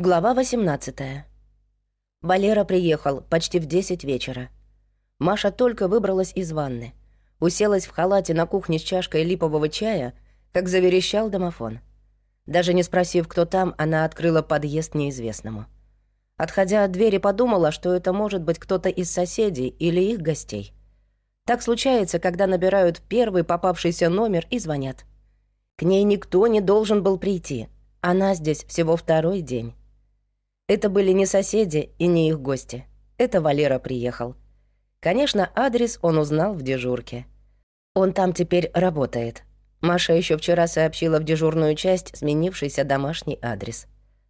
Глава 18. Валера приехал почти в 10 вечера. Маша только выбралась из ванны. Уселась в халате на кухне с чашкой липового чая, как заверещал домофон. Даже не спросив, кто там, она открыла подъезд неизвестному. Отходя от двери, подумала, что это может быть кто-то из соседей или их гостей. Так случается, когда набирают первый попавшийся номер и звонят. К ней никто не должен был прийти. Она здесь всего второй день. Это были не соседи и не их гости. Это Валера приехал. Конечно, адрес он узнал в дежурке. Он там теперь работает. Маша еще вчера сообщила в дежурную часть сменившийся домашний адрес.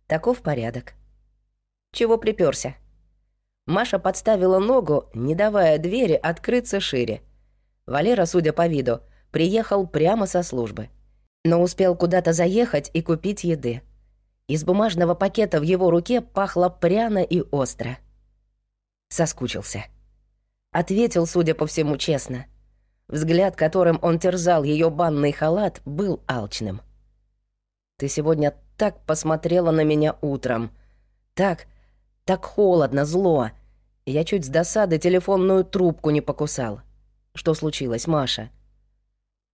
Таков порядок. Чего приперся? Маша подставила ногу, не давая двери открыться шире. Валера, судя по виду, приехал прямо со службы. Но успел куда-то заехать и купить еды. Из бумажного пакета в его руке пахло пряно и остро. Соскучился. Ответил, судя по всему, честно. Взгляд, которым он терзал ее банный халат, был алчным. «Ты сегодня так посмотрела на меня утром. Так, так холодно, зло. Я чуть с досады телефонную трубку не покусал. Что случилось, Маша?»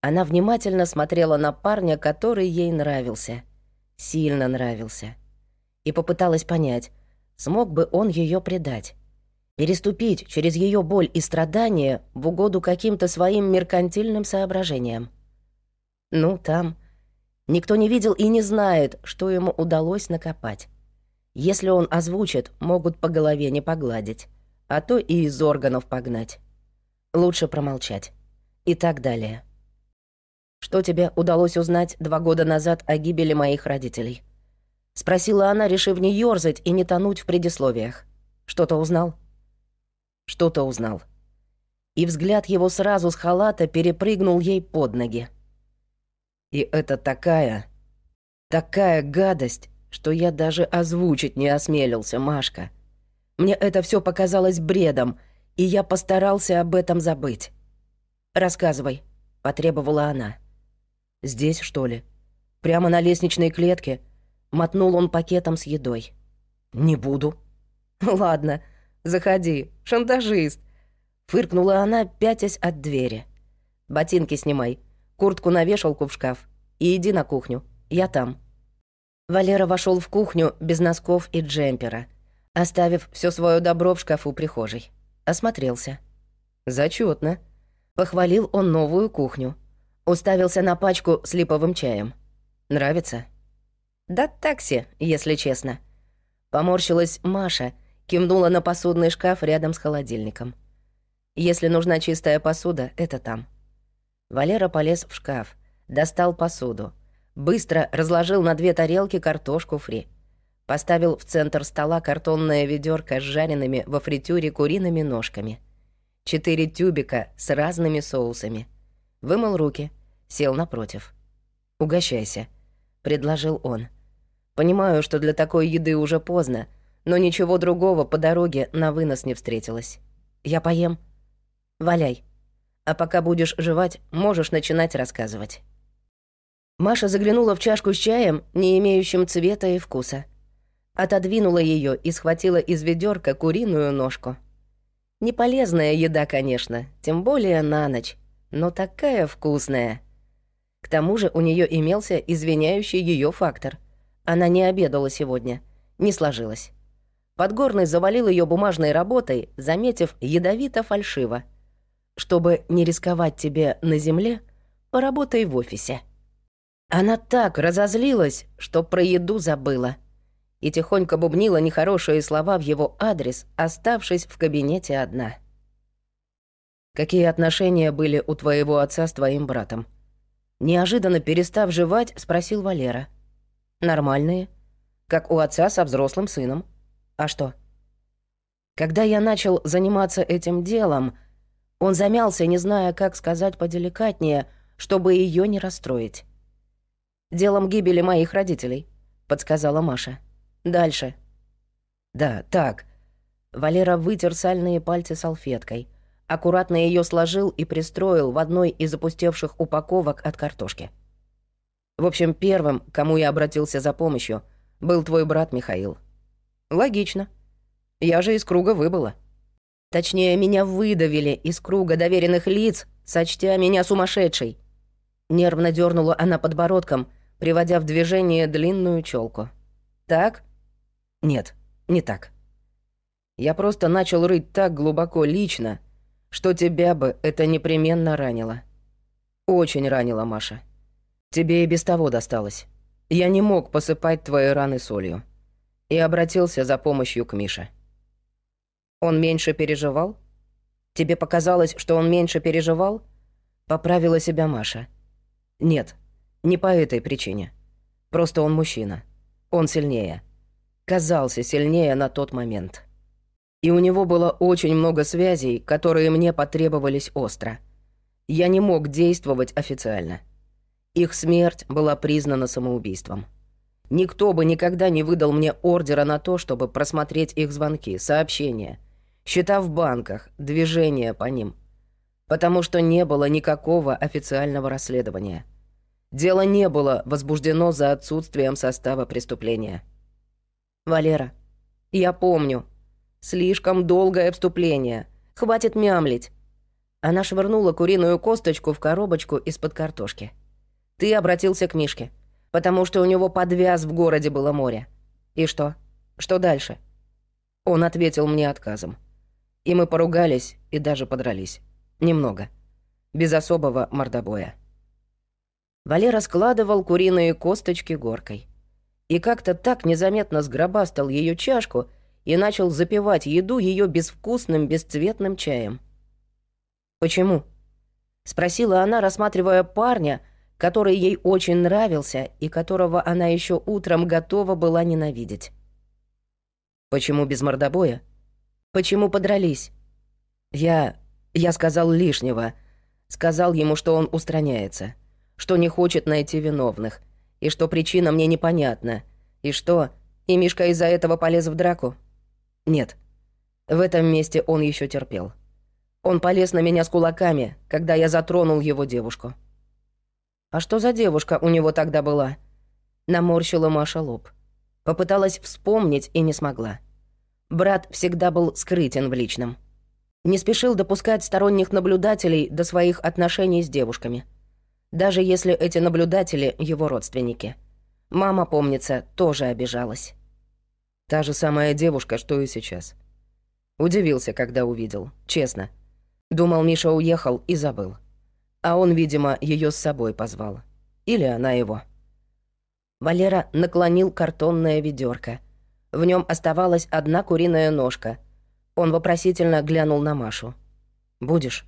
Она внимательно смотрела на парня, который ей нравился — сильно нравился. И попыталась понять, смог бы он ее предать. Переступить через ее боль и страдания в угоду каким-то своим меркантильным соображениям. Ну, там. Никто не видел и не знает, что ему удалось накопать. Если он озвучит, могут по голове не погладить, а то и из органов погнать. Лучше промолчать. И так далее. Что тебе удалось узнать два года назад о гибели моих родителей?» Спросила она, решив не ёрзать и не тонуть в предисловиях. «Что-то узнал?» «Что-то узнал». И взгляд его сразу с халата перепрыгнул ей под ноги. «И это такая... такая гадость, что я даже озвучить не осмелился, Машка. Мне это все показалось бредом, и я постарался об этом забыть. Рассказывай», — потребовала она. Здесь, что ли? Прямо на лестничной клетке? Мотнул он пакетом с едой. Не буду. Ладно, заходи, шантажист. Фыркнула она, пятясь от двери. Ботинки снимай, куртку на вешалку в шкаф и иди на кухню. Я там. Валера вошел в кухню без носков и джемпера, оставив все свое добро в шкафу прихожей. Осмотрелся. Зачетно. Похвалил он новую кухню. Уставился на пачку с липовым чаем. «Нравится?» «Да такси, если честно». Поморщилась Маша, кивнула на посудный шкаф рядом с холодильником. «Если нужна чистая посуда, это там». Валера полез в шкаф, достал посуду, быстро разложил на две тарелки картошку фри. Поставил в центр стола картонное ведерко с жареными во фритюре куриными ножками. Четыре тюбика с разными соусами — Вымыл руки, сел напротив. «Угощайся», — предложил он. «Понимаю, что для такой еды уже поздно, но ничего другого по дороге на вынос не встретилось. Я поем? Валяй. А пока будешь жевать, можешь начинать рассказывать». Маша заглянула в чашку с чаем, не имеющим цвета и вкуса. Отодвинула ее и схватила из ведерка куриную ножку. Неполезная еда, конечно, тем более на ночь но такая вкусная. К тому же у нее имелся извиняющий ее фактор. Она не обедала сегодня, не сложилось. Подгорный завалил ее бумажной работой, заметив ядовито-фальшиво. «Чтобы не рисковать тебе на земле, поработай в офисе». Она так разозлилась, что про еду забыла. И тихонько бубнила нехорошие слова в его адрес, оставшись в кабинете одна. Какие отношения были у твоего отца с твоим братом? Неожиданно перестав жевать, спросил Валера. Нормальные. Как у отца со взрослым сыном. А что? Когда я начал заниматься этим делом, он замялся, не зная, как сказать поделикатнее, чтобы ее не расстроить. «Делом гибели моих родителей», — подсказала Маша. «Дальше». «Да, так». Валера вытер сальные пальцы салфеткой аккуратно ее сложил и пристроил в одной из опустевших упаковок от картошки. В общем, первым, кому я обратился за помощью, был твой брат Михаил. Логично. Я же из круга выбыла. Точнее, меня выдавили из круга доверенных лиц, сочтя меня сумасшедшей. Нервно дернула она подбородком, приводя в движение длинную челку. Так? Нет, не так. Я просто начал рыть так глубоко лично, что тебя бы это непременно ранило. Очень ранило, Маша. Тебе и без того досталось. Я не мог посыпать твои раны солью. И обратился за помощью к Мише. Он меньше переживал? Тебе показалось, что он меньше переживал? Поправила себя Маша. Нет, не по этой причине. Просто он мужчина. Он сильнее. Казался сильнее на тот момент. И у него было очень много связей, которые мне потребовались остро. Я не мог действовать официально. Их смерть была признана самоубийством. Никто бы никогда не выдал мне ордера на то, чтобы просмотреть их звонки, сообщения, счета в банках, движения по ним. Потому что не было никакого официального расследования. Дело не было возбуждено за отсутствием состава преступления. «Валера, я помню. Слишком долгое вступление. Хватит мямлить. Она швырнула куриную косточку в коробочку из-под картошки. «Ты обратился к Мишке, потому что у него подвяз в городе было море. И что? Что дальше?» Он ответил мне отказом. И мы поругались и даже подрались. Немного. Без особого мордобоя. Валера складывал куриные косточки горкой. И как-то так незаметно сгробастал ее чашку и начал запивать еду ее безвкусным бесцветным чаем. «Почему?» — спросила она, рассматривая парня, который ей очень нравился и которого она еще утром готова была ненавидеть. «Почему без мордобоя? Почему подрались?» «Я... я сказал лишнего. Сказал ему, что он устраняется, что не хочет найти виновных, и что причина мне непонятна, и что... И Мишка из-за этого полез в драку?» «Нет. В этом месте он еще терпел». Он полез на меня с кулаками, когда я затронул его девушку. «А что за девушка у него тогда была?» Наморщила Маша лоб. Попыталась вспомнить и не смогла. Брат всегда был скрытен в личном. Не спешил допускать сторонних наблюдателей до своих отношений с девушками. Даже если эти наблюдатели — его родственники. Мама, помнится, тоже обижалась. Та же самая девушка, что и сейчас. Удивился, когда увидел, честно — Думал, Миша уехал и забыл. А он, видимо, ее с собой позвал. Или она его. Валера наклонил картонное ведерко. В нем оставалась одна куриная ножка. Он вопросительно глянул на Машу. «Будешь?»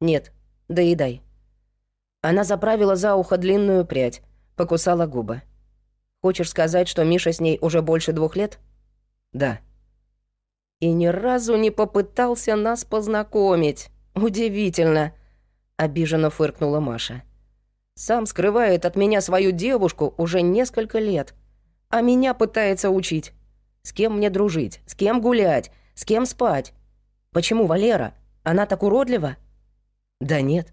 «Нет, доедай». Она заправила за ухо длинную прядь, покусала губы. «Хочешь сказать, что Миша с ней уже больше двух лет?» «Да» и ни разу не попытался нас познакомить. Удивительно!» — обиженно фыркнула Маша. «Сам скрывает от меня свою девушку уже несколько лет, а меня пытается учить. С кем мне дружить, с кем гулять, с кем спать? Почему Валера? Она так уродлива?» «Да нет,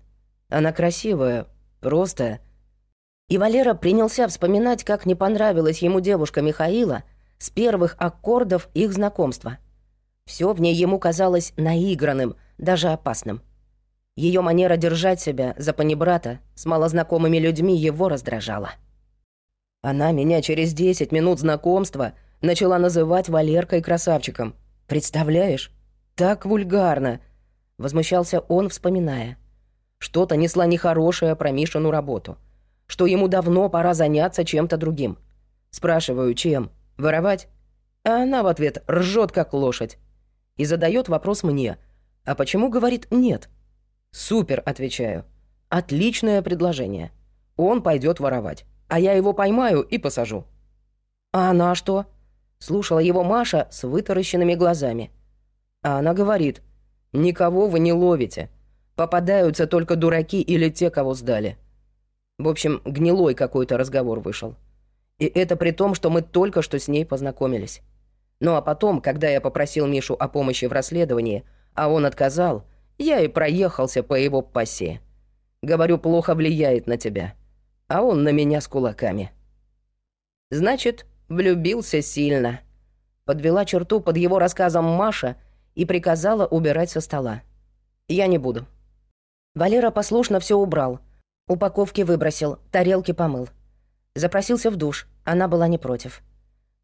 она красивая, просто...» И Валера принялся вспоминать, как не понравилась ему девушка Михаила с первых аккордов их знакомства — все в ней ему казалось наигранным, даже опасным. Ее манера держать себя за панибрата с малознакомыми людьми его раздражала. Она меня через 10 минут знакомства начала называть Валеркой красавчиком. Представляешь? Так вульгарно. Возмущался он, вспоминая. Что-то несла нехорошее про Мишину работу. Что ему давно пора заняться чем-то другим. Спрашиваю, чем? Воровать? А она в ответ ржет как лошадь и задает вопрос мне. А почему говорит «нет»? «Супер», — отвечаю. «Отличное предложение. Он пойдет воровать, а я его поймаю и посажу». «А она что?» Слушала его Маша с вытаращенными глазами. А она говорит, «Никого вы не ловите. Попадаются только дураки или те, кого сдали». В общем, гнилой какой-то разговор вышел. И это при том, что мы только что с ней познакомились. Ну а потом, когда я попросил Мишу о помощи в расследовании, а он отказал, я и проехался по его пасе. Говорю, плохо влияет на тебя. А он на меня с кулаками. Значит, влюбился сильно. Подвела черту под его рассказом Маша и приказала убирать со стола. «Я не буду». Валера послушно все убрал. Упаковки выбросил, тарелки помыл. Запросился в душ, она была не против.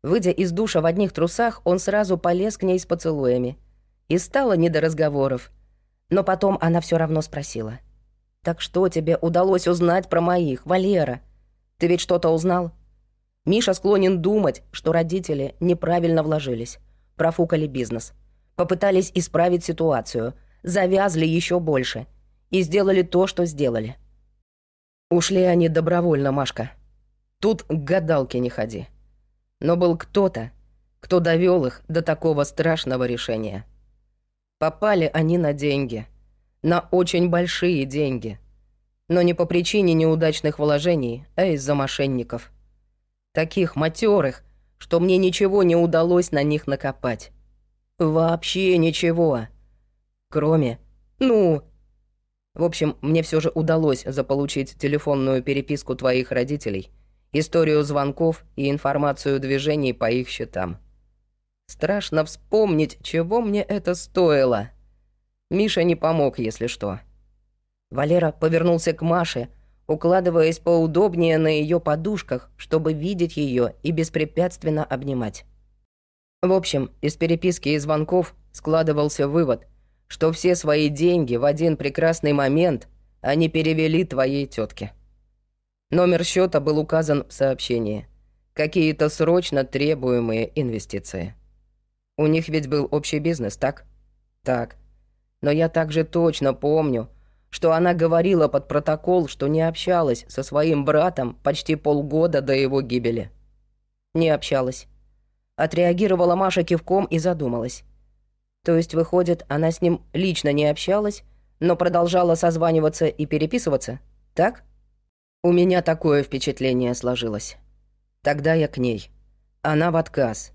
Выйдя из душа в одних трусах, он сразу полез к ней с поцелуями. И стало не до разговоров. Но потом она все равно спросила. «Так что тебе удалось узнать про моих, Валера? Ты ведь что-то узнал?» Миша склонен думать, что родители неправильно вложились, профукали бизнес, попытались исправить ситуацию, завязли еще больше и сделали то, что сделали. Ушли они добровольно, Машка. Тут к гадалке не ходи. Но был кто-то, кто довел их до такого страшного решения. Попали они на деньги. На очень большие деньги. Но не по причине неудачных вложений, а из-за мошенников. Таких матерых, что мне ничего не удалось на них накопать. Вообще ничего. Кроме... Ну... В общем, мне все же удалось заполучить телефонную переписку твоих родителей, историю звонков и информацию движений по их счетам. Страшно вспомнить, чего мне это стоило. Миша не помог, если что. Валера повернулся к Маше, укладываясь поудобнее на ее подушках, чтобы видеть ее и беспрепятственно обнимать. В общем, из переписки и звонков складывался вывод, что все свои деньги в один прекрасный момент они перевели твоей тетке. Номер счета был указан в сообщении. Какие-то срочно требуемые инвестиции. У них ведь был общий бизнес, так? Так. Но я также точно помню, что она говорила под протокол, что не общалась со своим братом почти полгода до его гибели. Не общалась. Отреагировала Маша кивком и задумалась. То есть, выходит, она с ним лично не общалась, но продолжала созваниваться и переписываться, так? У меня такое впечатление сложилось. Тогда я к ней. Она в отказ.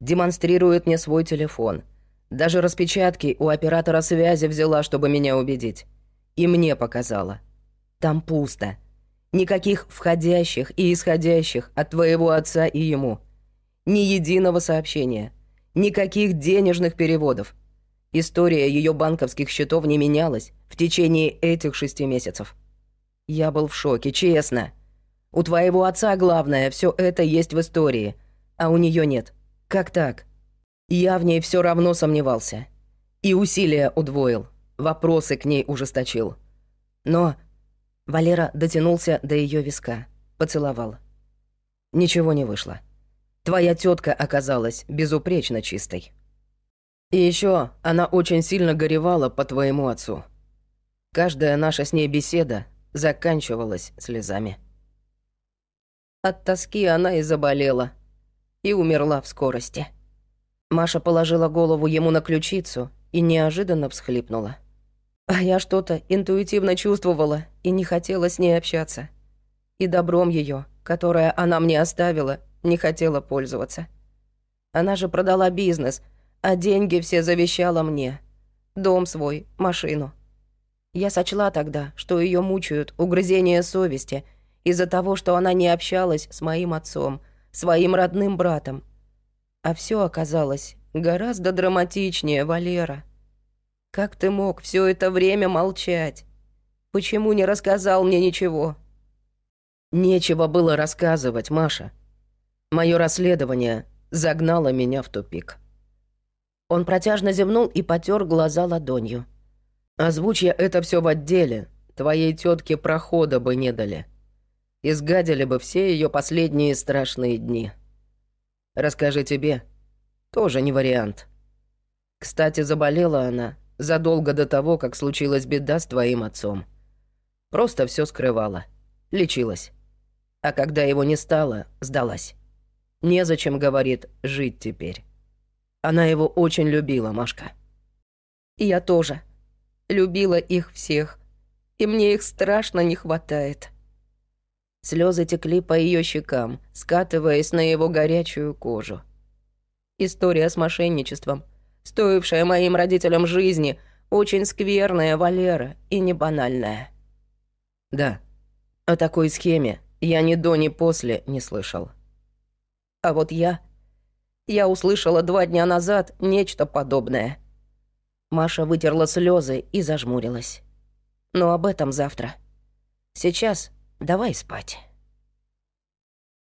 Демонстрирует мне свой телефон. Даже распечатки у оператора связи взяла, чтобы меня убедить. И мне показала. Там пусто. Никаких входящих и исходящих от твоего отца и ему. Ни единого сообщения. Никаких денежных переводов. История ее банковских счетов не менялась в течение этих шести месяцев. Я был в шоке, честно. У твоего отца главное, все это есть в истории, а у нее нет. Как так? Я в ней все равно сомневался. И усилия удвоил вопросы к ней ужесточил. Но Валера дотянулся до ее виска, поцеловал. Ничего не вышло. Твоя тетка оказалась безупречно чистой. И еще она очень сильно горевала по твоему отцу. Каждая наша с ней беседа заканчивалась слезами. От тоски она и заболела, и умерла в скорости. Маша положила голову ему на ключицу и неожиданно всхлипнула. А я что-то интуитивно чувствовала и не хотела с ней общаться. И добром ее, которое она мне оставила, не хотела пользоваться. Она же продала бизнес, а деньги все завещала мне. Дом свой, машину. Я сочла тогда, что ее мучают угрызения совести из-за того, что она не общалась с моим отцом, своим родным братом. А все оказалось гораздо драматичнее, Валера. Как ты мог все это время молчать? Почему не рассказал мне ничего? Нечего было рассказывать, Маша. Мое расследование загнало меня в тупик. Он протяжно зевнул и потер глаза ладонью. Озвучь я это все в отделе, твоей тетке прохода бы не дали. Изгадили бы все ее последние страшные дни. Расскажи тебе, тоже не вариант. Кстати, заболела она задолго до того, как случилась беда с твоим отцом. Просто все скрывала, лечилась. А когда его не стало, сдалась. Незачем, говорит, жить теперь. Она его очень любила, Машка. И я тоже. Любила их всех. И мне их страшно не хватает. Слезы текли по ее щекам, скатываясь на его горячую кожу. История с мошенничеством — стоившая моим родителям жизни, очень скверная, Валера, и не банальная. Да, о такой схеме я ни до, ни после не слышал. А вот я... Я услышала два дня назад нечто подобное». Маша вытерла слезы и зажмурилась. «Но об этом завтра. Сейчас давай спать».